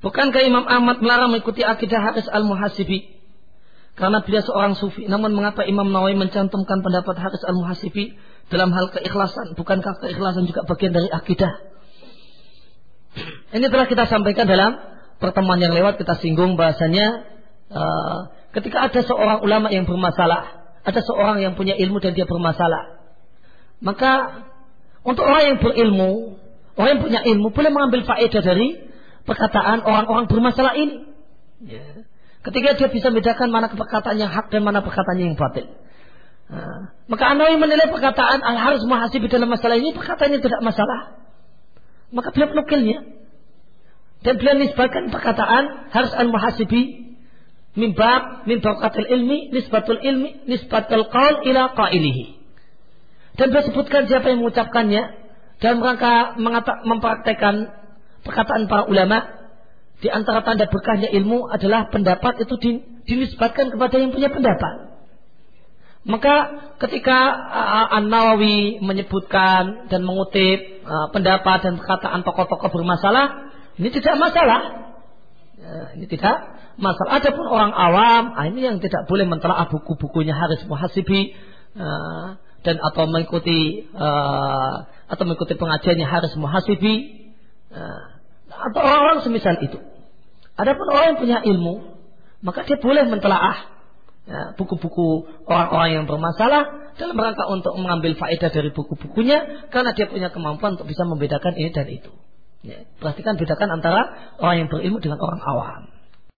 Bukankah Imam Ahmad melarang mengikuti akidah Haris al-Muhasibi? Karena beliau seorang sufi. Namun mengapa Imam Nawawi mencantumkan pendapat Haris al-Muhasibi dalam hal keikhlasan? Bukankah keikhlasan juga bagian dari akidah? Ini telah kita sampaikan dalam pertemuan yang lewat kita singgung bahasanya uh, ketika ada seorang ulama yang bermasalah, ada seorang yang punya ilmu dan dia bermasalah, maka untuk orang yang berilmu, orang yang punya ilmu boleh mengambil faedah dari perkataan orang-orang bermasalah ini. Ya. Ketika dia bisa membedakan mana perkataan yang hak dan mana perkataan yang batil. Nah, maka Anawi menilai perkataan al harus mahasib dalam masalah ini perkataan yang tidak masalah. Maka beliau menukilnya. Dan beliau nisbatkan perkataan harus al muhasibi mimbab min katil ilmi nisbatul ilmi nisbatul qaul ila qailihi. Dan beliau sebutkan siapa yang mengucapkannya dalam rangka mempraktekkan perkataan para ulama di antara tanda berkahnya ilmu adalah pendapat itu dinisbatkan kepada yang punya pendapat. Maka ketika uh, An-Nawawi menyebutkan dan mengutip pendapat dan perkataan tokoh-tokoh bermasalah, ini tidak masalah. Ya, ini tidak masalah. Adapun orang awam, ah, ini yang tidak boleh mentelaah buku-bukunya Haris Muhasibi uh, dan atau mengikuti atau mengikuti pengajiannya Haris Muhasibi. Uh, atau orang-orang semisal itu. Adapun orang yang punya ilmu, maka dia boleh mentelaah ya, buku-buku orang-orang yang bermasalah dalam rangka untuk mengambil faedah dari buku-bukunya karena dia punya kemampuan untuk bisa membedakan ini dan itu. Ya, perhatikan bedakan antara orang yang berilmu dengan orang awam.